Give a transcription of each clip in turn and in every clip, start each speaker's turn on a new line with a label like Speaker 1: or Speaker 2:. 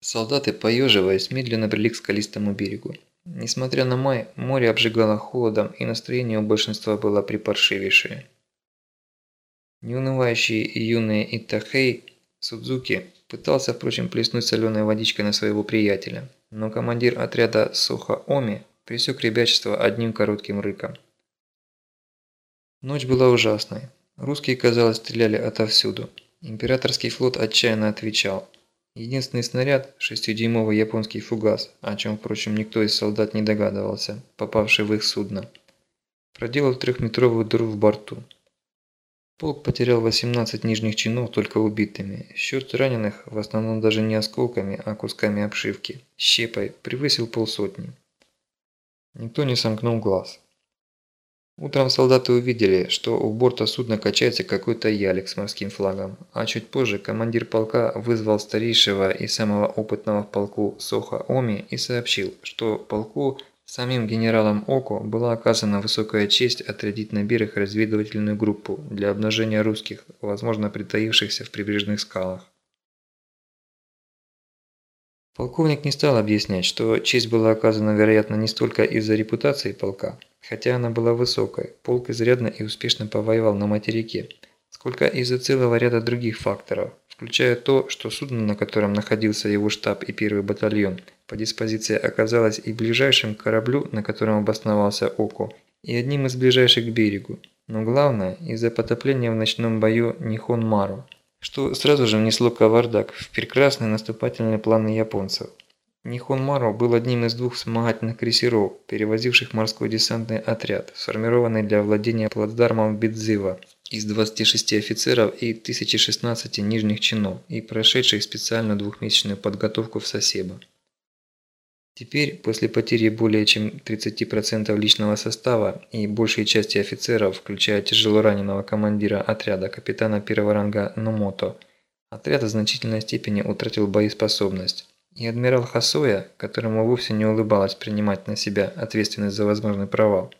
Speaker 1: Солдаты, поеживаясь, медленно брели к скалистому берегу. Несмотря на май, море обжигало холодом, и настроение у большинства было припаршивейшее. Неунывающий юный Итахей Судзуки пытался, впрочем, плеснуть соленой водичкой на своего приятеля, но командир отряда Соха Оми пресек ребячество одним коротким рыком. Ночь была ужасной. Русские, казалось, стреляли отовсюду. Императорский флот отчаянно отвечал. Единственный снаряд – шестидюймовый японский фугас, о чем, впрочем, никто из солдат не догадывался, попавший в их судно, проделал трехметровую дыру в борту. Полк потерял 18 нижних чинов только убитыми. Счет раненых, в основном даже не осколками, а кусками обшивки, щепой, превысил полсотни. Никто не сомкнул глаз. Утром солдаты увидели, что у борта судна качается какой-то ялик с морским флагом, а чуть позже командир полка вызвал старейшего и самого опытного в полку Соха Оми и сообщил, что полку самим генералом Око была оказана высокая честь отрядить на берег разведывательную группу для обнажения русских, возможно притаившихся в прибрежных скалах. Полковник не стал объяснять, что честь была оказана, вероятно, не столько из-за репутации полка, хотя она была высокой, полк изрядно и успешно повоевал на материке, сколько из-за целого ряда других факторов, включая то, что судно, на котором находился его штаб и первый батальон, по диспозиции оказалось и ближайшим к кораблю, на котором обосновался Око, и одним из ближайших к берегу, но главное из-за потопления в ночном бою Нихон Мару, что сразу же внесло кавардак в прекрасные наступательные планы японцев. Нихон Маро был одним из двух вспомогательных крейсеров, перевозивших морской десантный отряд, сформированный для владения плацдармом Бидзива из 26 офицеров и 1016 нижних чинов и прошедших специальную двухмесячную подготовку в Сосебо. Теперь, после потери более чем 30% личного состава и большей части офицеров, включая тяжело раненого командира отряда капитана первого ранга Номото, отряд в значительной степени утратил боеспособность. И адмирал Хасоя, которому вовсе не улыбалось принимать на себя ответственность за возможный провал,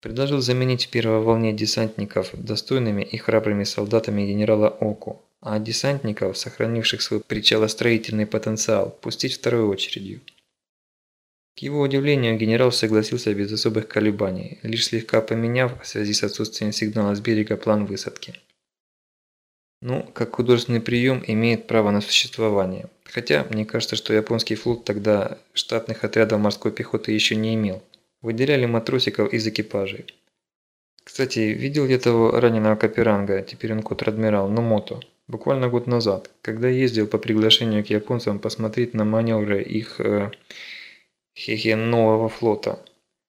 Speaker 1: предложил заменить в первой волне десантников достойными и храбрыми солдатами генерала Оку, а десантников, сохранивших свой причалостроительный потенциал, пустить второй очередью. К его удивлению, генерал согласился без особых колебаний, лишь слегка поменяв в связи с отсутствием сигнала с берега план высадки. Ну, как художественный прием имеет право на существование. Хотя, мне кажется, что японский флот тогда штатных отрядов морской пехоты еще не имел. Выделяли матросиков из экипажей. Кстати, видел я того раненого Каперанга, теперь он контр-адмирал, но мото. Буквально год назад, когда ездил по приглашению к японцам посмотреть на маневры их э, хехе нового флота.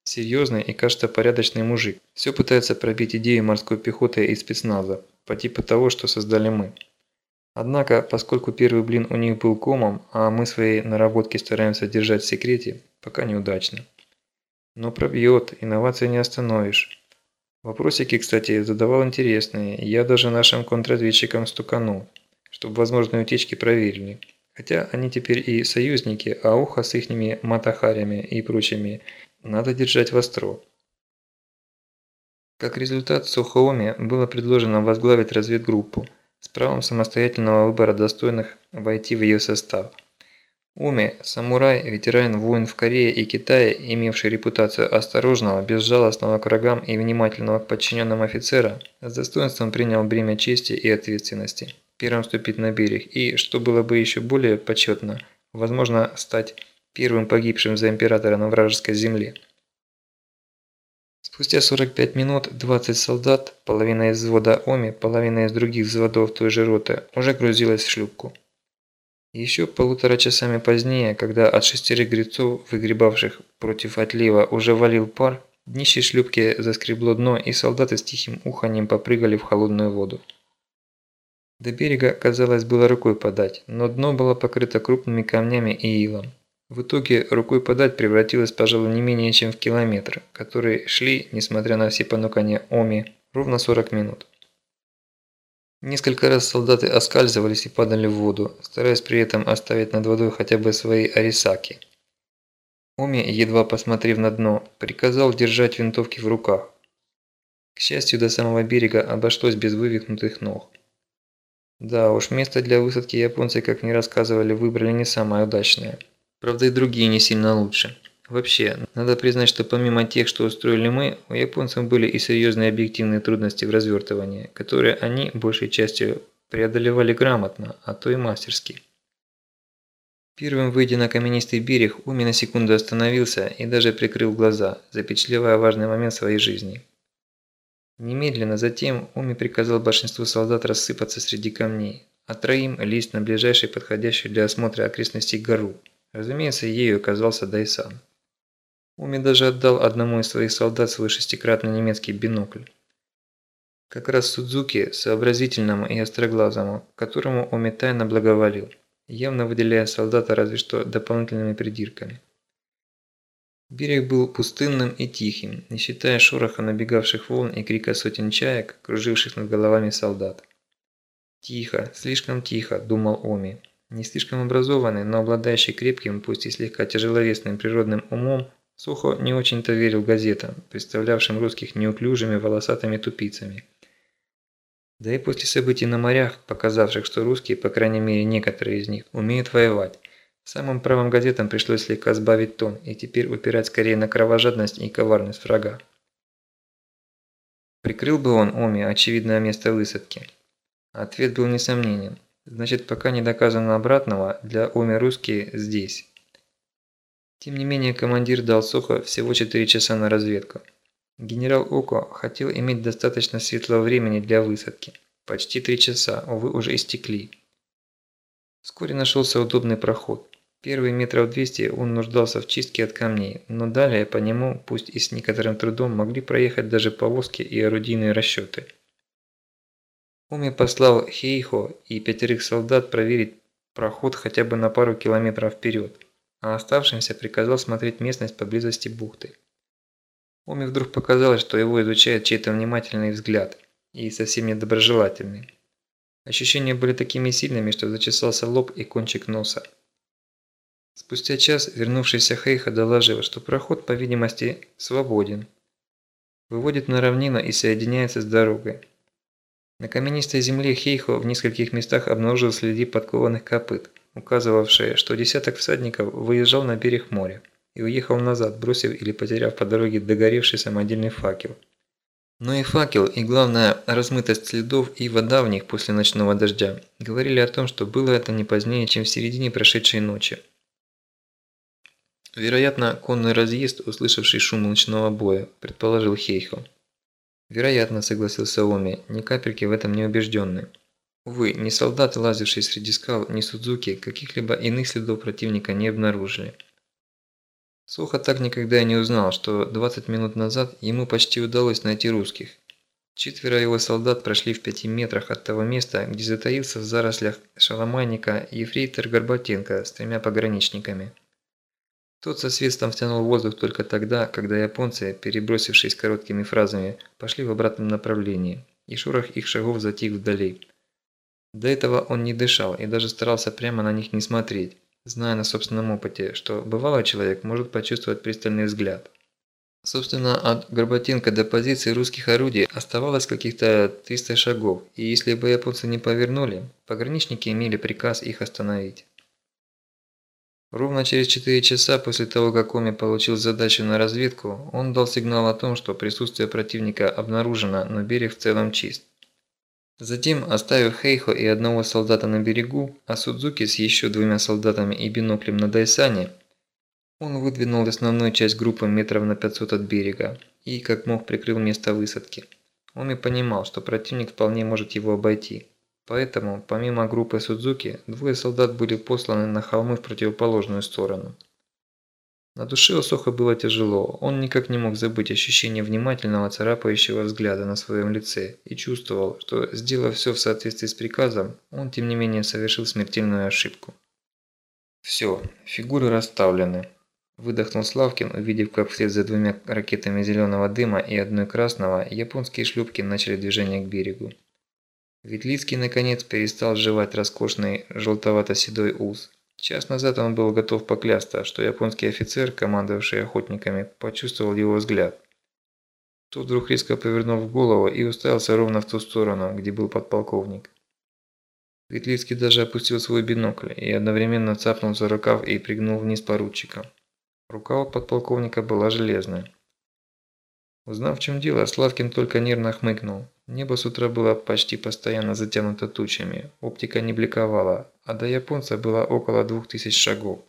Speaker 1: Серьезный и, кажется, порядочный мужик. Все пытается пробить идею морской пехоты и спецназа, по типу того, что создали мы. Однако, поскольку первый блин у них был комом, а мы свои наработки стараемся держать в секрете, пока неудачно. Но пробьет, инновации не остановишь. Вопросики, кстати, задавал интересные, я даже нашим контрразведчикам стуканул, чтобы возможные утечки проверили. Хотя они теперь и союзники, а ухо с ихними матахарями и прочими надо держать востро. Как результат, Сухооми было предложено возглавить разведгруппу с правом самостоятельного выбора достойных войти в ее состав. Уми – самурай, ветеран войн в Корее и Китае, имевший репутацию осторожного, безжалостного к врагам и внимательного к подчиненным офицера, с достоинством принял бремя чести и ответственности, первым ступить на берег и, что было бы еще более почетно, возможно, стать первым погибшим за императора на вражеской земле. Спустя 45 минут 20 солдат, половина из взвода Оми, половина из других взводов той же роты, уже грузилась в шлюпку. Еще полутора часами позднее, когда от шестерых гребцов, выгребавших против отлива, уже валил пар, днище шлюпки заскребло дно, и солдаты с тихим уханьем попрыгали в холодную воду. До берега, казалось, было рукой подать, но дно было покрыто крупными камнями и илом. В итоге рукой подать превратилось, пожалуй, не менее чем в километр, которые шли, несмотря на все понукания Оми, ровно 40 минут. Несколько раз солдаты оскальзывались и падали в воду, стараясь при этом оставить над водой хотя бы свои арисаки. Оми, едва посмотрев на дно, приказал держать винтовки в руках. К счастью, до самого берега обошлось без вывихнутых ног. Да уж, место для высадки японцы, как мне рассказывали, выбрали не самое удачное. Правда и другие не сильно лучше. Вообще, надо признать, что помимо тех, что устроили мы, у японцев были и серьезные объективные трудности в развертывании, которые они, большей частью, преодолевали грамотно, а то и мастерски. Первым выйдя на каменистый берег, Уми на секунду остановился и даже прикрыл глаза, запечатлевая важный момент своей жизни. Немедленно затем Уми приказал большинству солдат рассыпаться среди камней, а троим лезть на ближайший подходящий для осмотра окрестностей гору. Разумеется, ею оказался Дайсан. Уми даже отдал одному из своих солдат свой шестикратный немецкий бинокль. Как раз Судзуки, сообразительному и остроглазому, которому Уми тайно благоволил, явно выделяя солдата разве что дополнительными придирками. Берег был пустынным и тихим, не считая шороха набегавших волн и крика сотен чаек, круживших над головами солдат. «Тихо, слишком тихо», – думал Оми. Не слишком образованный, но обладающий крепким, пусть и слегка тяжеловесным природным умом, Сухо не очень-то верил газетам, представлявшим русских неуклюжими волосатыми тупицами. Да и после событий на морях, показавших, что русские, по крайней мере некоторые из них, умеют воевать, Самым правым газетам пришлось слегка сбавить тон и теперь упирать скорее на кровожадность и коварность врага. Прикрыл бы он Оми очевидное место высадки. Ответ был несомненен. Значит, пока не доказано обратного, для Оми русские здесь. Тем не менее, командир дал Сухо всего 4 часа на разведку. Генерал Око хотел иметь достаточно светлого времени для высадки. Почти 3 часа, увы, уже истекли. Вскоре нашелся удобный проход. Первые метров 200 он нуждался в чистке от камней, но далее по нему, пусть и с некоторым трудом, могли проехать даже повозки и орудийные расчеты. Уми послал Хейхо и пятерых солдат проверить проход хотя бы на пару километров вперед, а оставшимся приказал смотреть местность поблизости бухты. Уми вдруг показалось, что его изучает чей-то внимательный взгляд, и совсем недоброжелательный. Ощущения были такими сильными, что зачесался лоб и кончик носа. Спустя час вернувшийся Хейха доложил, что проход, по видимости, свободен. Выводит на равнину и соединяется с дорогой. На каменистой земле Хейхо в нескольких местах обнаружил следы подкованных копыт, указывавшие, что десяток всадников выезжал на берег моря и уехал назад, бросив или потеряв по дороге догоревший самодельный факел. Но и факел, и главное, размытость следов и вода в них после ночного дождя говорили о том, что было это не позднее, чем в середине прошедшей ночи. Вероятно, конный разъезд, услышавший шум ночного боя, предположил Хейхо. Вероятно, согласился Оми, ни капельки в этом не убежденный. Увы, ни солдаты, лазившие среди скал, ни Судзуки, каких-либо иных следов противника не обнаружили. Сухо так никогда и не узнал, что 20 минут назад ему почти удалось найти русских. Четверо его солдат прошли в пяти метрах от того места, где затаился в зарослях шаломайника ефрейтор Горбатенко с тремя пограничниками. Тот со свистом втянул воздух только тогда, когда японцы, перебросившись короткими фразами, пошли в обратном направлении, и шорох их шагов затих вдали. До этого он не дышал и даже старался прямо на них не смотреть, зная на собственном опыте, что бывалый человек может почувствовать пристальный взгляд. Собственно, от Горбатенко до позиции русских орудий оставалось каких-то 300 шагов, и если бы японцы не повернули, пограничники имели приказ их остановить. Ровно через 4 часа после того, как Оми получил задачу на разведку, он дал сигнал о том, что присутствие противника обнаружено, но берег в целом чист. Затем, оставив Хейхо и одного солдата на берегу, а Судзуки с еще двумя солдатами и биноклем на Дайсане, он выдвинул основную часть группы метров на 500 от берега и, как мог, прикрыл место высадки. Он и понимал, что противник вполне может его обойти. Поэтому, помимо группы Судзуки, двое солдат были посланы на холмы в противоположную сторону. На душе у Соха было тяжело, он никак не мог забыть ощущение внимательного царапающего взгляда на своем лице и чувствовал, что, сделав все в соответствии с приказом, он тем не менее совершил смертельную ошибку. «Все, фигуры расставлены», – выдохнул Славкин, увидев, как вслед за двумя ракетами зеленого дыма и одной красного японские шлюпки начали движение к берегу. Ветлицкий наконец перестал жевать роскошный желтовато-седой ус. Час назад он был готов поклясться, что японский офицер, командовавший охотниками, почувствовал его взгляд. Тот вдруг резко повернул голову и уставился ровно в ту сторону, где был подполковник. Ветлицкий даже опустил свой бинокль и одновременно цапнул за рукав и пригнул вниз поручика. Рука у подполковника была железная. Узнав, в чем дело, Славкин только нервно хмыкнул. Небо с утра было почти постоянно затянуто тучами, оптика не бликовала, а до японца было около двух тысяч шагов.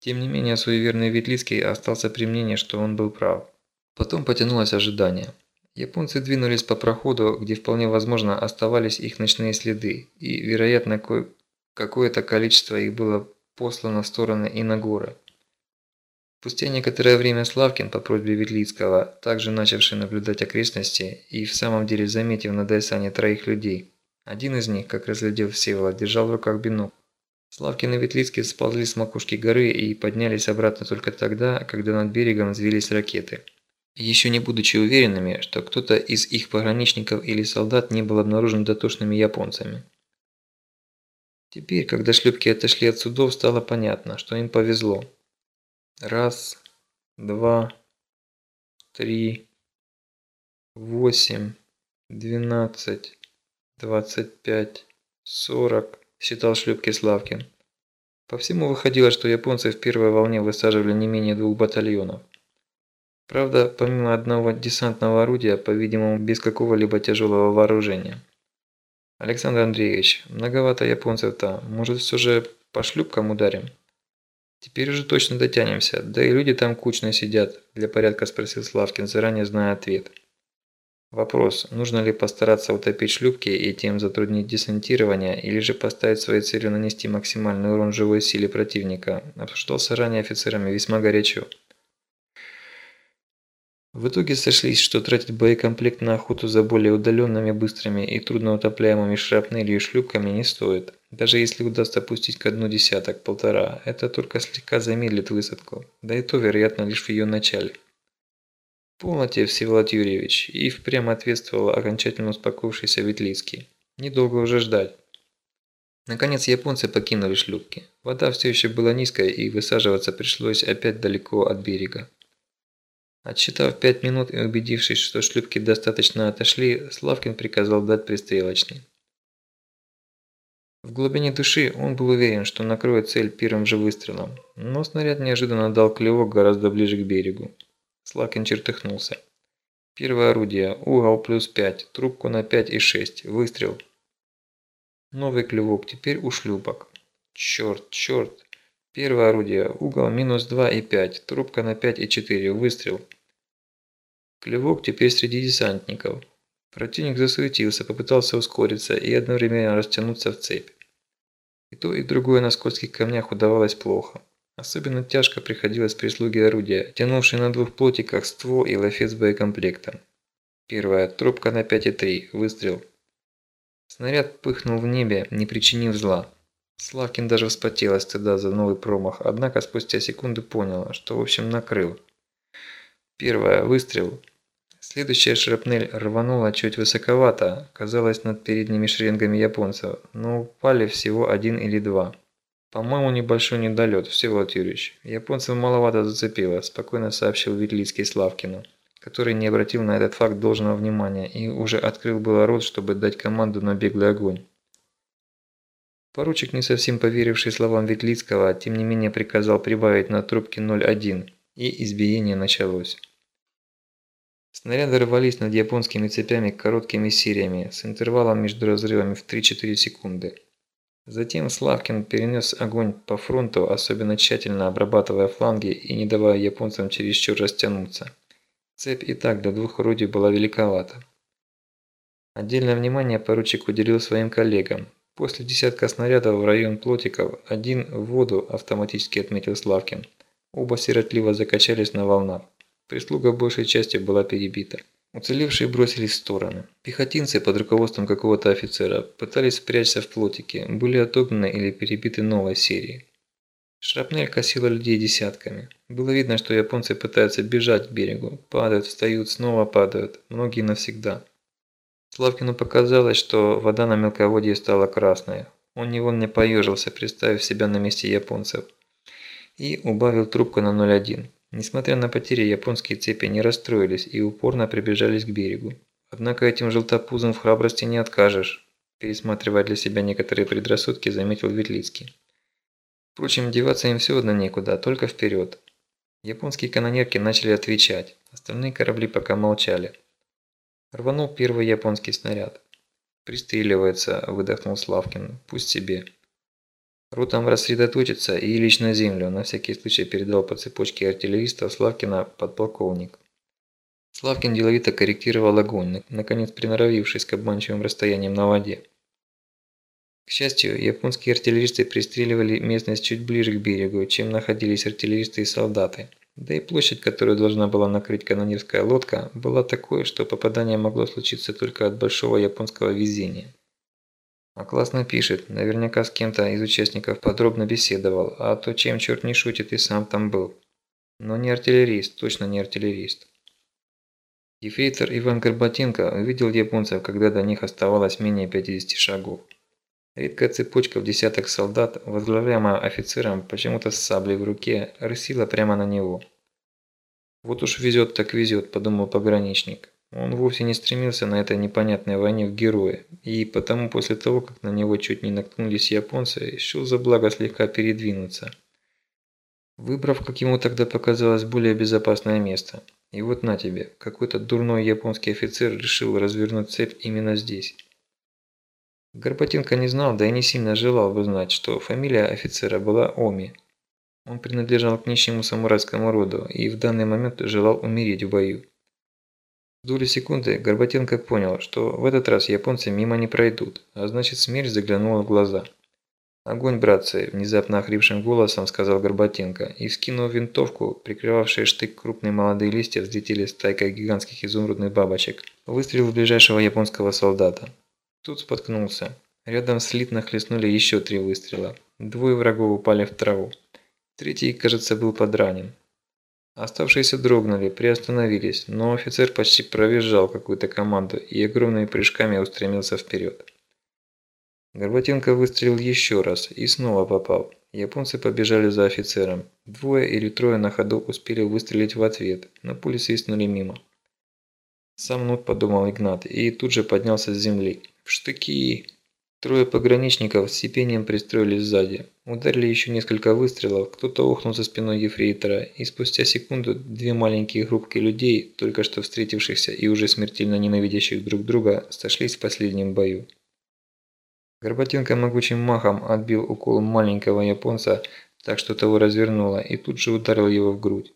Speaker 1: Тем не менее, суеверный Ветлицкий остался при мнении, что он был прав. Потом потянулось ожидание. Японцы двинулись по проходу, где вполне возможно оставались их ночные следы, и, вероятно, какое-то количество их было послано в стороны и на горы. Спустя некоторое время Славкин по просьбе Ветлицкого, также начавший наблюдать окрестности и в самом деле заметив на Дайсане троих людей, один из них, как разглядел Всеволод, держал в руках бинокль. Славкин и Ветлицкий сползли с макушки горы и поднялись обратно только тогда, когда над берегом взвились ракеты. Еще не будучи уверенными, что кто-то из их пограничников или солдат не был обнаружен дотошными японцами. Теперь, когда шлюпки отошли от судов, стало понятно, что им повезло. Раз, два, три, восемь, двенадцать, двадцать пять, сорок, считал шлюпки Славкин. По всему выходило, что японцы в первой волне высаживали не менее двух батальонов. Правда, помимо одного десантного орудия, по-видимому, без какого-либо тяжелого вооружения. Александр Андреевич, многовато японцев-то, может все же по шлюпкам ударим? «Теперь уже точно дотянемся, да и люди там кучно сидят», – для порядка спросил Славкин, заранее зная ответ. Вопрос, нужно ли постараться утопить шлюпки и тем затруднить десантирование, или же поставить своей целью нанести максимальный урон живой силе противника, обсуждался ранее офицерами весьма горячо. В итоге сошлись, что тратить боекомплект на охоту за более удаленными, быстрыми и трудноутопляемыми шрапнелью и шлюпками не стоит. Даже если удастся пустить ко дну десяток-полтора, это только слегка замедлит высадку, да и то, вероятно, лишь в ее начале. Полноте, Всеволод Юрьевич, и впрямь ответствовал окончательно успокоившийся Ветлицкий. Недолго уже ждать. Наконец японцы покинули шлюпки. Вода все еще была низкая и высаживаться пришлось опять далеко от берега. Отсчитав пять минут и убедившись, что шлюпки достаточно отошли, Славкин приказал дать пристрелочный. В глубине души он был уверен, что накроет цель первым же выстрелом, но снаряд неожиданно дал клевок гораздо ближе к берегу. Славкин чертыхнулся. Первое орудие, угол плюс 5, трубку на 5 и 6, выстрел. Новый клевок, теперь у шлюпок. Черт, черт. Первое орудие, угол минус 2 и 5, трубка на 5 и 4, выстрел. Клевок теперь среди десантников. Противник засуетился, попытался ускориться и одновременно растянуться в цепь. И то, и другое на скользких камнях удавалось плохо. Особенно тяжко приходилось прислуге орудия, тянувшей на двух плотиках ствол и лафет с боекомплектом. Первая, трубка на 5,3, выстрел. Снаряд пыхнул в небе, не причинив зла. Славкин даже вспотел от за новый промах, однако спустя секунду понял, что в общем накрыл. Первая, выстрел. Следующая шрапнель рванула чуть высоковато, казалось над передними шеренгами японцев, но упали всего один или два. «По-моему, небольшой недолет, Всеволод Юрьевич. Японцев маловато зацепило», – спокойно сообщил Ветлицкий Славкину, который не обратил на этот факт должного внимания и уже открыл было рот, чтобы дать команду на беглый огонь. Поручик, не совсем поверивший словам Ветлицкого, тем не менее приказал прибавить на трубке 0,1, и избиение началось. Снаряды рвались над японскими цепями короткими сериями с интервалом между разрывами в 3-4 секунды. Затем Славкин перенес огонь по фронту, особенно тщательно обрабатывая фланги и не давая японцам чересчур растянуться. Цепь и так для двух орудий была великовата. Отдельное внимание поручик уделил своим коллегам. После десятка снарядов в район плотиков, один в воду, автоматически отметил Славкин. Оба сиротливо закачались на волнах. Прислуга большей частью была перебита. Уцелевшие бросились в стороны. Пехотинцы под руководством какого-то офицера пытались спрячься в плотике, были отобраны или перебиты новой серией. Шрапнель косила людей десятками. Было видно, что японцы пытаются бежать к берегу. Падают, встают, снова падают. Многие навсегда. Славкину показалось, что вода на мелководье стала красной. Он невольно поежился, представив себя на месте японцев. И убавил трубку на 0,1. Несмотря на потери, японские цепи не расстроились и упорно приближались к берегу. Однако этим желтопузам в храбрости не откажешь. пересматривая для себя некоторые предрассудки, заметил Ветлицкий. Впрочем, деваться им все одно некуда, только вперед. Японские канонерки начали отвечать, остальные корабли пока молчали. Рванул первый японский снаряд. «Пристреливается», – выдохнул Славкин. «Пусть себе». Ротам рассредоточиться и лечь на землю, на всякий случай передал по цепочке артиллериста Славкина подполковник. Славкин деловито корректировал огонь, наконец приноровившись к обманчивым расстояниям на воде. К счастью, японские артиллеристы пристреливали местность чуть ближе к берегу, чем находились артиллеристы и солдаты. Да и площадь, которую должна была накрыть канонирская лодка, была такой, что попадание могло случиться только от большого японского везения. А классно пишет, наверняка с кем-то из участников подробно беседовал, а то чем черт не шутит и сам там был. Но не артиллерист, точно не артиллерист. Ефрейтор Иван Горбатенко увидел японцев, когда до них оставалось менее 50 шагов. Редкая цепочка в десяток солдат, возглавляемая офицером, почему-то с саблей в руке, рысила прямо на него. «Вот уж везет так везет», – подумал пограничник. Он вовсе не стремился на этой непонятной войне в героя, и потому после того, как на него чуть не наткнулись японцы, счел за благо слегка передвинуться. Выбрав, как ему тогда показалось, более безопасное место. И вот на тебе, какой-то дурной японский офицер решил развернуть цепь именно здесь. Горбатенко не знал, да и не сильно желал бы знать, что фамилия офицера была Оми. Он принадлежал к нищему самурайскому роду и в данный момент желал умереть в бою. В долю секунды Горбатенко понял, что в этот раз японцы мимо не пройдут, а значит смерть заглянула в глаза. «Огонь, братцы!» – внезапно охрипшим голосом сказал Горбатенко, и, вскинув винтовку, прикрывавшие штык крупные молодые листья взлетели стайкой гигантских изумрудных бабочек. Выстрел в ближайшего японского солдата. Тут споткнулся. Рядом слитно хлестнули еще три выстрела. Двое врагов упали в траву. Третий, кажется, был подранен. Оставшиеся дрогнули, приостановились, но офицер почти провизжал какую-то команду и огромными прыжками устремился вперед. Горбатенко выстрелил еще раз и снова попал. Японцы побежали за офицером. Двое или трое на ходу успели выстрелить в ответ, но пули свистнули мимо. Сам нут подумал Игнат и тут же поднялся с земли. В штыки! Трое пограничников с сипением пристроились сзади. Ударили еще несколько выстрелов, кто-то охнул за спиной ефрейтора, и спустя секунду две маленькие группки людей, только что встретившихся и уже смертельно ненавидящих друг друга, сошлись в последнем бою. Горбатенко могучим махом отбил укол маленького японца, так что того развернуло, и тут же ударил его в грудь.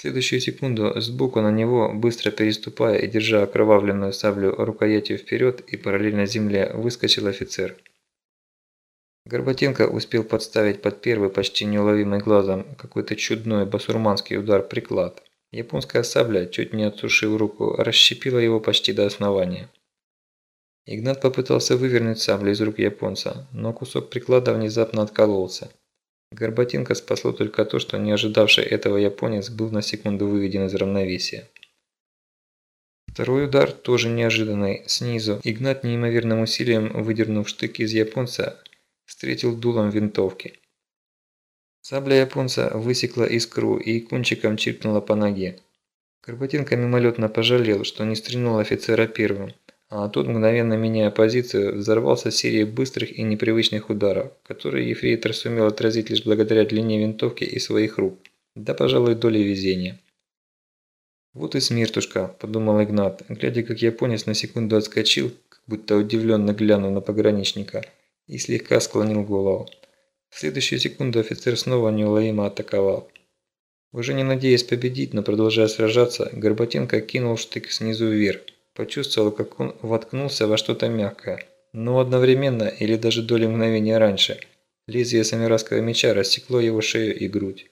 Speaker 1: Следующую секунду сбоку на него, быстро переступая и держа окровавленную саблю рукоятью вперед и параллельно земле, выскочил офицер. Горбатенко успел подставить под первый почти неуловимый глазом какой-то чудной басурманский удар приклад. Японская сабля, чуть не отсушив руку, расщепила его почти до основания. Игнат попытался вывернуть саблю из рук японца, но кусок приклада внезапно откололся. Горбатенко спасло только то, что не ожидавший этого японец был на секунду выведен из равновесия. Второй удар, тоже неожиданный, снизу. Игнат неимоверным усилием, выдернув штык из японца, встретил дулом винтовки. Сабля японца высекла искру и кончиком чиркнула по ноге. Горбатенко мимолетно пожалел, что не стрельнул офицера первым. А тот, мгновенно меняя позицию, взорвался серией быстрых и непривычных ударов, которые ефрейтор сумел отразить лишь благодаря длине винтовки и своих рук. Да, пожалуй, долей везения. «Вот и смертушка», – подумал Игнат, глядя, как японец на секунду отскочил, как будто удивленно глянул на пограничника, и слегка склонил голову. В следующую секунду офицер снова неуловимо атаковал. Уже не надеясь победить, но продолжая сражаться, Горбатенко кинул штык снизу вверх, Почувствовал, как он воткнулся во что-то мягкое. Но одновременно, или даже доли мгновения раньше, лезвие самурайского меча рассекло его шею и грудь.